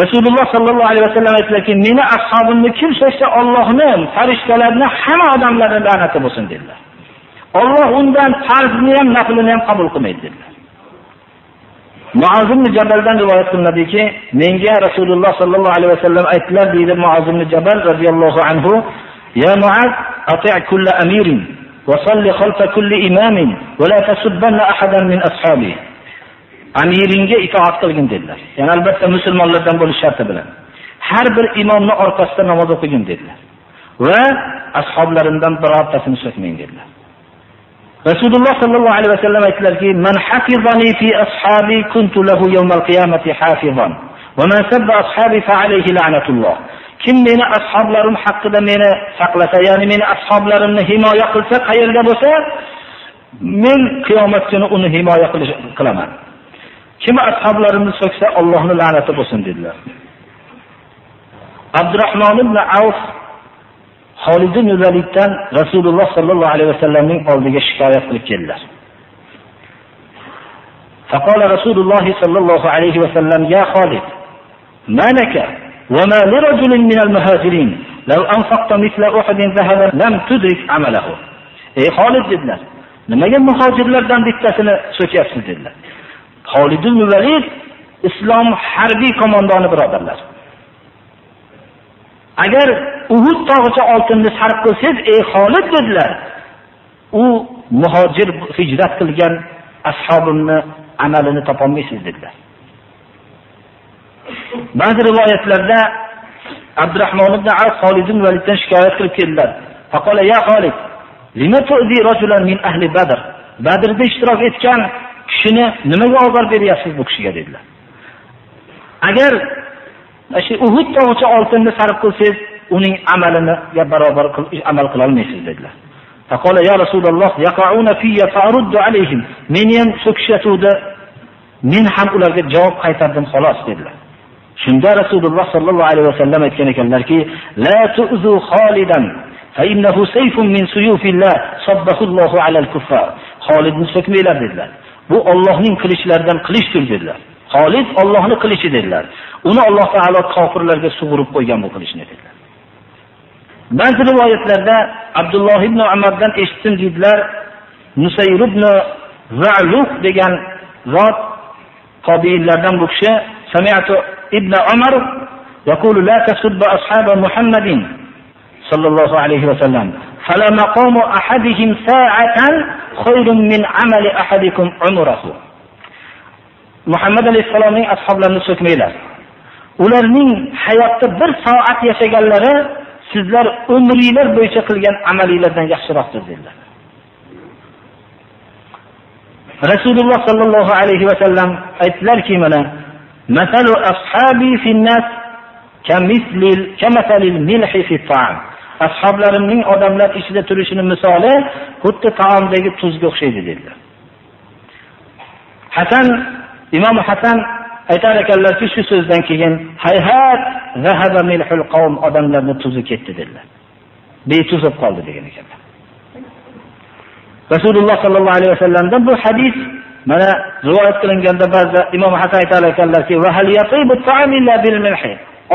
Rasululloh sallallohu alayhi va sallam aytdilarki meni ashobimni kim so'ksa ollohni farishtalarni hamma odamlarni la'nati bo'lsin dedilar. Olloh undan farzni ham naqlini ham qabul qilmaydi dedilar. Muaz ibn Jabaldan rivoyat qilinadiki, menga Rasululloh sallallohu alayhi vasallam aytdilar deydi Muaz ibn Jabal radhiyallohu anhu, "Ya Muaz, ati' kull amirin va salli khalfa kulli imamin va la tasubbanna ahadan min ashabi." Amiringa itoat qilgin dedilar. Ya'ni albatta musulmonlardan bo'lish sharti bilan. har bir imomni orqasida namoz o'qigin dedilar. Va ashoblarimdan birortasini so'kmang dedilar. Rasululloh sallallohu alayhi vasallam aytdilarki, "Man hafizani fi ashabi kuntu lahu yawmal qiyamati hafizan, va man sabba ashabi fa alayhi la'natulloh." Kim meni ashoblarim haqida meni saqlasa, ya'ni meni ashoblarimni himoya qilsa, qayerda bo'lsa, men qiyomat kuni uni himoya qilaman. Kim ashoblarimni so'ksa, Allohning la'nati bo'lsin dedilar. Abdurrahmon ibn Avf Xolid ibn Validdan Rasululloh sallallohu alayhi vasallamning oldiga shikoyat qilib keldilar. فقال رسول الله صلى الله عليه وسلم يا خالد ما لك وما لرجل من المهاجرين لو أنفقت مثل أحد ذهبا لم تدرك عمله ey Xolid dedilar nimaga muhojirlardan bittasini so'kyapsiz dedilar Xolid ibn Valid islom harbiy qo'mondoni birodarlar Agar Uhud tog'icha oltinni sarf qilsangiz, ey Xolid dedilar. U muhojir hijrat qilgan ashobimni amalini topolmaysiz dedilar. Ba'zi rivoyatlarda Abdurrahmon ibn Avf Xolid ibn Validdan shikoyat qilib keldilar. Faqala ya Xolid, lima tu'zi rajulan min ahli Badr? Badrda ishtirok etgan kishini nimaga ozor beryapsiz bu kishiga dedilar. Agar shu Uhud tog'icha oltinni sarf qilsangiz, uning amalini barobar amal qila olmaysiz dedilar. Faqala ya Rasululloh yaqauna fiyya faruddu alayhim. Meni ham so'kishatuvdi. Men ham ularga javob qaytardim xolos dedilar. Shunda Rasululloh sallallohu alayhi vasallam aytgan ekanlarki, la tu'zu Xolidan fa innahu sayfun min suyufillah sabbahu Allahu alal kuffar. Xolidni so'kmanglar dedilar. Bu Allohning qilichlaridan qilichdir dedilar. Xolid Allohning qilichi dedilar. Uni Alloh taolo kofirlarga sug'urib qo'ygan bu qilichni dedilar. Ba'zi rivoyatlarda Abdulloh ibn Umardan eshitdim deydilar. Nusayr ibn Za'luq degan zot tobiinlardan bu kishi sami'tu ibn Umar يقول لا تسب أصحاب محمد صلى الله عليه وسلم فلا مقام أحدهم ساعة خير من عمل أحدكم عمره Muhammad alayhisolamning ashablarini so'kmanglar. Ularning hayotda bir soat yashaganlari sizlar umringlar bo'yicha qilgan amalinglardan yaxshiroqdir dedilar. Rasululloh sallallohu alayhi va sallam aytdilarki, mana masalu ashabi fil-nas kamislil kamasalil milhi fi ta'am. Ashablarimning odamlar ichida turishini misoli xuddi taomdagi tuzga o'xshaydi dedilar. Hasan imom hasan aytar ekanlarki shu so'zdan keyin hayhat zahaba milhul qavm odamlarni tuzi ketdi dedilar. Betuz bo'lib qoldi degan ekanlar. Rasululloh sollallohu alayhi vasallamdan bu hadis mana rivoyat qilinganda ba'zida imom hasan aytar ekanlarki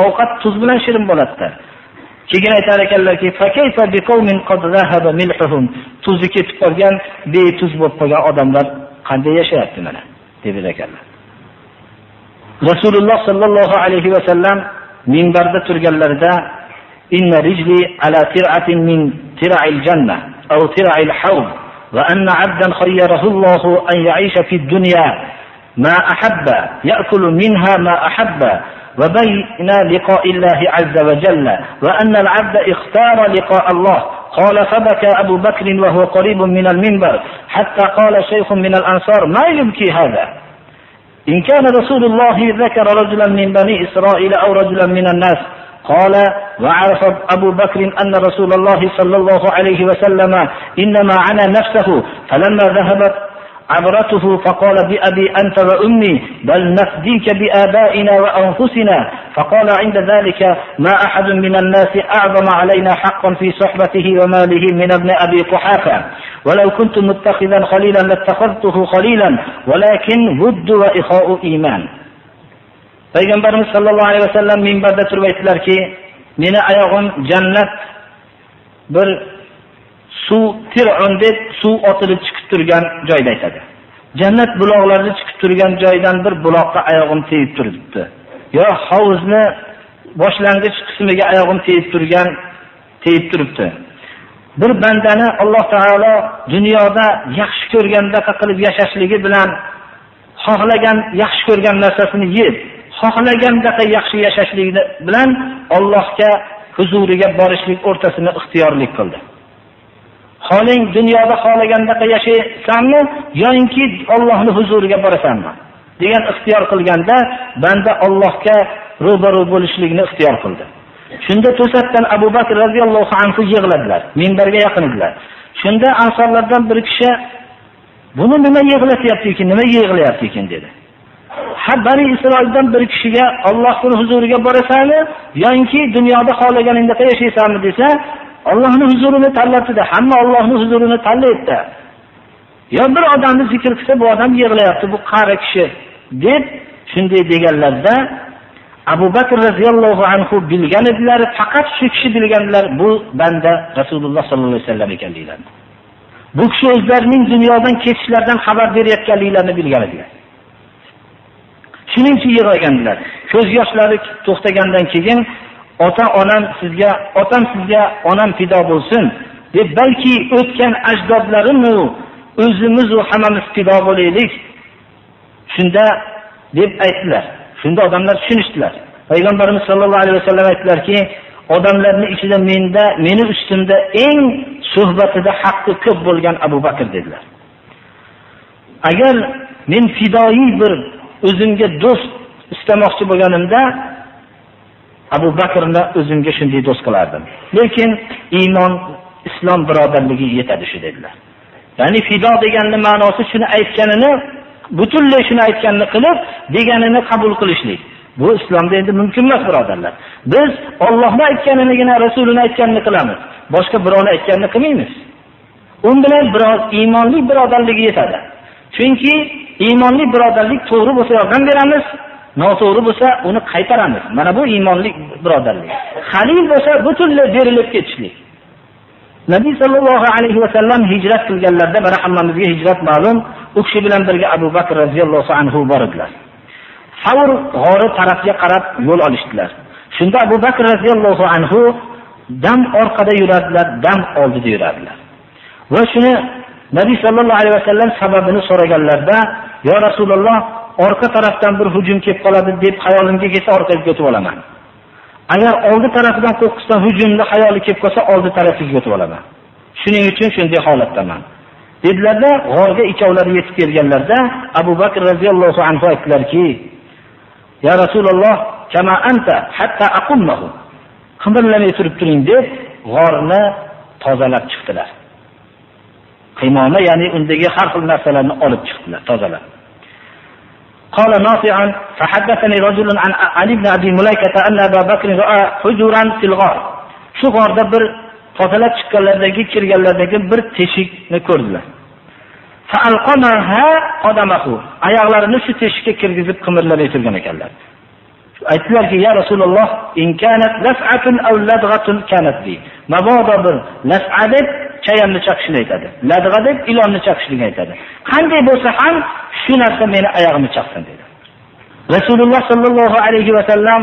ovqat tuz bilan shirin bo'ladida. Keyin aytar ekanlarki tuzi ketib qolgan betuz bo'lib qolgan odamlar qanday yashayapti mana? Deb ekanlar rasululloh sollallohu alayhi vasallam minbarda turganlarida inna rijli ala tir'atin min tira'il janna aw tira'il hawd va anna 'abdan khayyarahu Allah an ya'isha fi dunya ma ahabba ya'kulu minha ma ahabba وبين لقاء الله عز وجل وأن العبد اختار لقاء الله. قال فبكى أبو بكر وهو قريب من المنبر حتى قال شيخ من الأنصار ما يبكي هذا؟ إن كان رسول الله ذكر رجلا من بني إسرائيل أو رجلا من الناس قال وعرف أبو بكر أن رسول الله صلى الله عليه وسلم إنما عنا نفسه فلما ذهبت عبرته فقال بأبي أنت وأمي بل نفديك بآبائنا وأنفسنا. فقال عند ذلك ما أحد من الناس أعظم علينا حقا في صحبته وماله من ابن أبي قحافة. ولو كنت متخذا خليلا لاتخذته خليلا ولكن ود وإخاء إيمان. payg'ambarimiz sollallohu alayhi vasallam minbarda turib aytdilarki meni oyog'im jannat bir suv tir'un deb suv otilib chiqib turgan joyda aytadi. Jannat buloqlari chiqib turgan joydan bir buloqqa oyog'im tegib turibdi. Yo hovuzni boshlang'ich qismiga oyog'im tegib turgan tegib turibdi. Bir bandani alloh taolo dunyoda yaxshi ko'rgandaqa qilib yashashligi bilan xohlagan yaxshi ko'rgan narsasini yeb xohlagandaqa yaxshi yashashligi bilan Allohga huzuriga borishlik o'rtasini ixtiyorlik qildi. Xoling dunyoda xohlagandaqa yashaysanmi yoki Allohning huzuriga borasanmi? degan ixtiyor qilganda banda Allohga ro'baro bo'lishlikni ixtiyor qildi. Shunda to'satdan Abu Bakr radhiyallohu anhu yig'ladilar, minbarga yaqin edilar. Shunda ansorlardan bir kishi buni nima yig'latyapti ekan, nima yig'layapti ekan dedi. Ha Bani Isroildan bir kishiga Allohning huzuriga borasanmi yoki dunyoda xohlaganingda yashaysanmi desa, Allohning huzurini tanlatdi. Hamma Allohning huzurini tanlaydi. Yo bir odamni zikr qilsa, bu odam yig'layapti, bu qari kishi deb shunday deganlarda Abu Bakr radhiyallohu anhu bilgan edilar, faqat shu kishi bilganlar bu banda Rasululloh sollallohu alayhi vasallam ekanliklarini. Bu kishi o'zlarining dunyodan ketishlaridan xabar berayotganliklarini bilgan edilar. Shuning uchun yig'laganlar. Ko'z yoshlari to'xtagandan keyin ota-onam sizga, otam sizga, onam fido bo'lsin deb balki o'tgan ajdodlarimu o'zimiz va hammamiz fido bo'laylik. Shunda deb aytdilar. Shunda odamlar tushunishdilar. Payg'ambarimiz sollallohu alayhi vasallam aytdilarki, odamlarning ichida menda, meni ustimda eng suhbatida haqqi ko'p bo'lgan Abu Bakr dedilar. Agar men fidoyi bir o'zimga do'st istamoqchi bo'lganimda Abu Bakrni o'zimga shunday do'st qilardim. Lekin iymon, islom birodarligi yetadi shu dedilar. Ya'ni fido deganning ma'nosi shuni aytganini butunlay shuni aytganini qilib, deganini qabul qilishlik. Bu islomda endi mumkin emas, birodarlar. Biz Allohning aytganinigina, Rasulining aytganini qilamiz. Boshqa birovning aytganini qilmaymiz. Un bilan biroz iymonli birodarligi yetadi. Chunki iymonli birodarlik to'g'ri bo'lsa yordam beramiz, noto'g'ri bo'lsa uni qaytaramiz. Mana bu iymonli birodarlik. Halil bo'lsa butunlay berilib ketishlik. Nabiy sallallohu alayhi va sallam hijrat qilganlarda mana hammamizga hijrat ma'lum, u kishi bilan birga Abu Bakr radhiyallohu anhu bordilar. Savr g'ori tarafga qarab yo'l olishdilar. Shunda Abu Bakr radhiyallohu anhu dam orqada yuradilar, dam oldida yuradilar. Va shuni Nabiy sallallohu alayhi vasallam sababini so'raganlarda, "Ya Rasululloh, orqa tarafdan bir hujum kelib qoladi" deb xayolimga kelsa orqaga o'tib olaman. Agar oldi tarafidan qo'rqisdan hujumni xayoli kelib qolsa, oldi tarafiga o'tib olaman. Shuning uchun shunday holatdaman. Dedilarda, g'orga ikkovlari yetib kelganlarda Abu Bakr radhiyallohu anhu aytdilarki, "Ya Rasululloh, kama anta hatta aqummahu." Qimirlamay turib turing deb g'orni tozalab chiqdilar. Qiymoma, ya'ni undagi har xil narsalarni olib chiqdilar, tozalab. قال نافع فحدثني رجل عن علي بن ابي مليكه ان ابا بكر راى حجرا في الغار shu g'orda bir tozalab chiqqanlardagi kirganlardagi bir teshikni ko'rdilar oyoqlarini shu teshikka kirgizib qimirlamay turgan ekanlar aytdilarki ya rasululloh mabodo bir las'a deb chayamni chaqishini aytadi. Ladg'a deb ilonni chaqishligini aytadi. Qanday bo'lsa ham shu narsa meni oyog'imni chaqsin dedi. Rasululloh sollallohu alayhi vasallam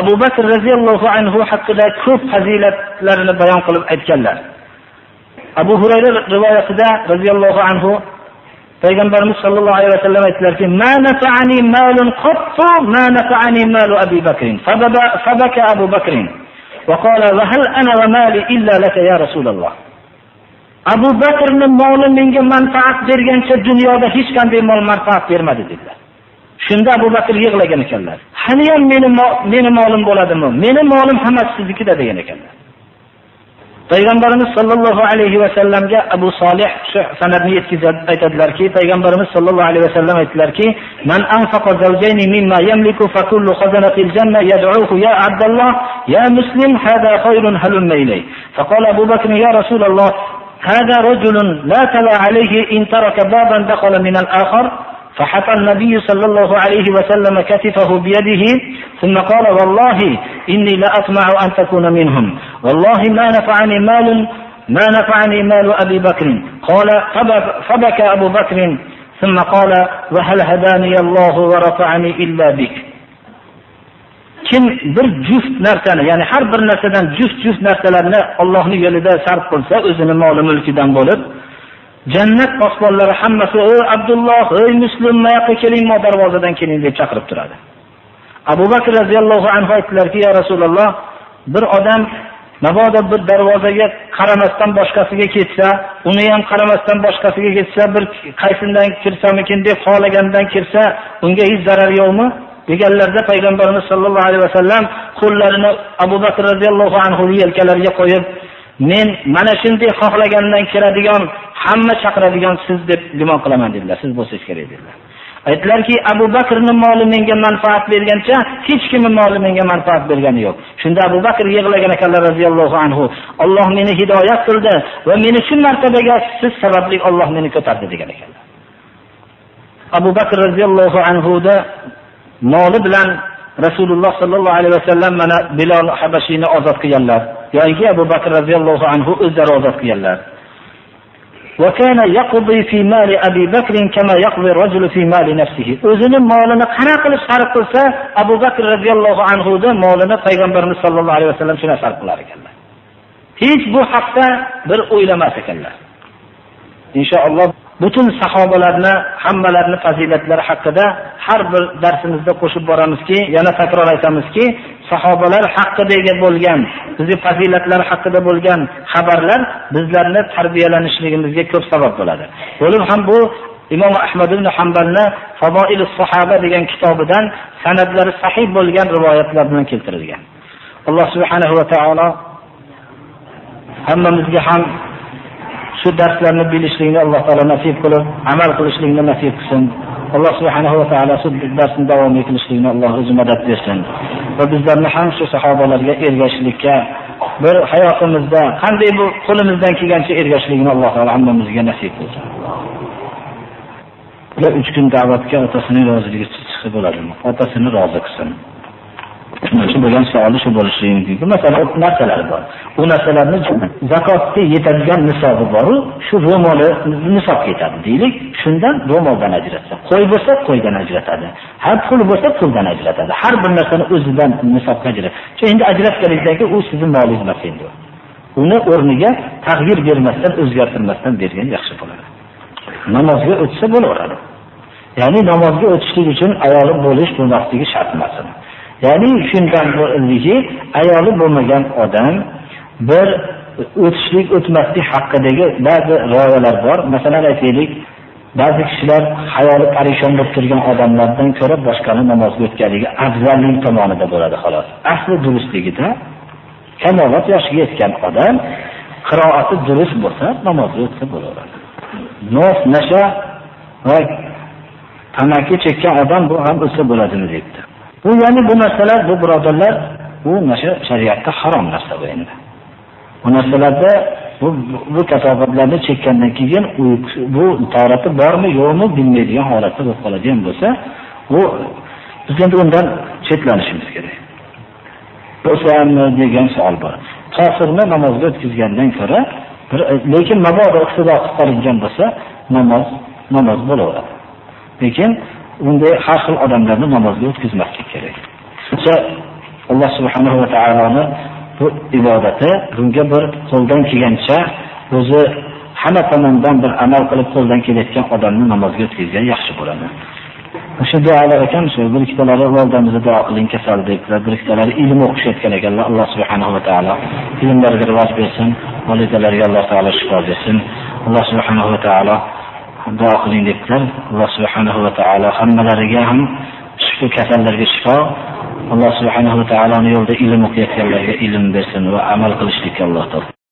abu bakr roziyallohu anhu haqida ko'p fazilatlarini bayon qilib aytganlar. Abu hurayra rivoyatida roziyallohu anhu payg'ambarimiz sollallohu alayhi vasallam aytdilarki ma nafa'ani malun qattu ma nafa'ani malu abi bakrin. Fabaka abu bakrin. وقال وهل أنا ومالي إلا لك يا رسول الله abu bakrni moli menga manfaat bergancha dunyoda hech qanday mol manfaat bermadi dedilar shunda abu bakr yig'lagan ekanlar haliyam meni meni molim bo'ladimi meni molim hammasi siznikida degan ekanlar payg'ambarimiz sollallohu alayhi vasallamga abu solih shu sanadni yetkazib aytadilarki payg'ambarimiz sollallohu alayhi vasallam aytdilarki man anfaqa zawjayni mimma yamliku fa kullu khazanatil janna yad'uhu ya abdalloh ya muslim hada khayrun halumma ilay أبو بكر يا رسول الله هذا رجل لا تلا عليه إن ترك بابا دخل من الآخر فحكى النبي صلى الله عليه وسلم كتفه بيده ثم قال والله إني لأطمع أن تكون منهم والله ما نفعني مال ما نفعني مال أبي بكر قال فبكى أبو بكر ثم قال وهل هداني الله ورفعني إلا بك kim bir juft narsani ya'ni har bir narsadan juft juft narsalarni Allohning yo'lida sarf qilsa o'zini moli mulkidan bo'lib jannat posbonlari hammasi ey abdulloh ey muslim yoqqa keling mo darvozadan keling deb chaqirib turadi abu bakr roziyallohu anhu aytdilarki yo rasululloh bir odam mabodo bir darvozaga qaramasdan boshqasiga ketsa uni ham qaramasdan boshqasiga ketsa bir qaysindan kirsamikin deb xohlagandan kirsa unga hech zarar yo'qmi? Deganlarda payg'ambarimiz sollallohu alayhi vasallam qo'llarini abu bakr roziyallohu anhu yelkalariga qo'yib men mana shunday xohlagandan kiradigan hamma chaqiradigan siz deb gumon qilaman dedilar. Siz bo'lsangiz kerak dedilar. Aytdilarki abu bakrni moli menga manfaat bergancha hech kimni moli menga manfaat bergani yo'q. Shunda abu bakr yig'lagan ekanlar roziyallohu anhu olloh meni hidoyat qildi va meni shu martabaga siz sababli olloh meni ko'tardi degan ekanlar. Abu bakr roziyallohu anhuda moli bilan rasululloh sollallohu alayhi vasallam mana bilol habashiyni ozod qilganlar. Yoki abu bakr roziyallohu anhu o'zlari ozod qilganlar. وكان يقضي في مال أبي بكر كما يقضي الرجل في مال نفسه o'zini molini qanaqa qilib sarf qilsa abu bakr roziyallohu anhuni molini payg'ambarimiz sollallohu alayhi vasallam shunday sarf qilar ekanlar hech bu haqda bir o'ylamas ekanlar inshaalloh butun sahobalarni hammalarini fazilatlari haqida har bir darsimizda qo'shib boramizki yana takror aytamizki sahobalar haqidagi bo'lgan bizning fazilatlar haqida bo'lgan xabarlar bizlarni tarbiyalanishligimizga ko'p sabab bo'ladi. Bo'lib ham bu imom ahmad ibn Hanbalni fadoili sahaba degan kitobidan sanadlari sahih bo'lgan rivoyatlar bilan keltirilgan. Alloh subhanahu va taolo hammamizga ham shu darslarni bilishlikni alloh taolo nasib qilib amal qilishlikni nasib qilsin. Alloh subhanahu va taolo shu darsni davom ettirishlikni alloh o'zi madad bersin. Va bizlarni ham shu sahobalarga ergashishlikka bir hayotimizda qanday bu qo'limizdan kelgancha ergashishlikni alloh taolo hammamizga nasib qilsin. Uch kun da'vatga otasining roziligi chiqsa bo'ladimi otasini rozi qilsin. Shu bo'lgan savoli shu bo'lishi mumkinki masalan narsalar bor. U narsalarni zakotga yetadigan nisobi boru shu ro'moli nisob ketadi deylik shundan ro'moldan ajratsa. Qo'y bo'lsa qo'ydan ajratadi. Har pul bo'lsa puldan ajratadi. Har bir narsani o'zidan nisobga ajratadi. Endi ajratganingizdan keyin u sizni molingiz emas endi. Uni o'rniga tag'yir bermasdan o'zgartirmasdan bergan yaxshi bo'ladi. Namozga o'tsa bo'laveradi. Ya'ni namozga o'tishlik uchun ayoli bo'lish bo'lmasligi shart emas ya'ni shundan bo'ldiki ayoli bo'lmagan odam bir o'tishlik o'tmaslik haqidagi ba'zi rioyalar bor. Masalan aytaylik ba'zi kishilar hayoli parishon bo'lib turgan odamlardan ko'ra boshqani namozga o'tganligi afzallik tomonida bo'ladi xolos. Asli durustligida kamolot yoshiga yetgan odam qiroati durust bo'lsa namozga o'tsa bo'laveradi. Nos nasha va tamaki chekkan odam bu ham o'tsa bo'ladimi debdi. Bu ya'ni bu narsalar bu birodarlar bu nasha shariatda harom narsa bu endi. Bu narsalarda bu bu kasofatlarni chekkandan keyin bu torati bormi yo'qmi bilmaydigan holatda bo'lib qoladigan bo'lsa bu biz endi undan chetlanishimiz kerak. Bo'lsammi degan savol bor. Kofirni namozga o'tkazgandan ko'ra bir lekin mabodo iqtido qilib qolingan bo'lsa namoz namoz bo'laveradi. Lekin bunday har xil odamlarni namozga o'tkazmaslik kerak. Alloh subhanahu va taoloni bu ibodati bunga bir qo'ldan kelgancha o'zi hamma tomondan bir amal qilib qo'ldan kelayotgan odamni namozga o'tkazgan yaxshi bo'ladi. O'sha duolar ekan shu bir ikkitalari valdamizni duo qiling kasal debdilar bir ikkitalari ilm o'qishayotgan ekanlar alloh subhanahu va taolo ilmlariga rivoj bersin volidalarga alloh taolo shifo bersin. Alloh subhanahu va taolo duo qiling debdilar. Alloh subhanahu va taolo hammalariga ham shu kasallarga shifo. Alloh subhanahu va taoloni yo'lida ilm o'qiyotganlarga ilm bersin va amal qilishlikka alloh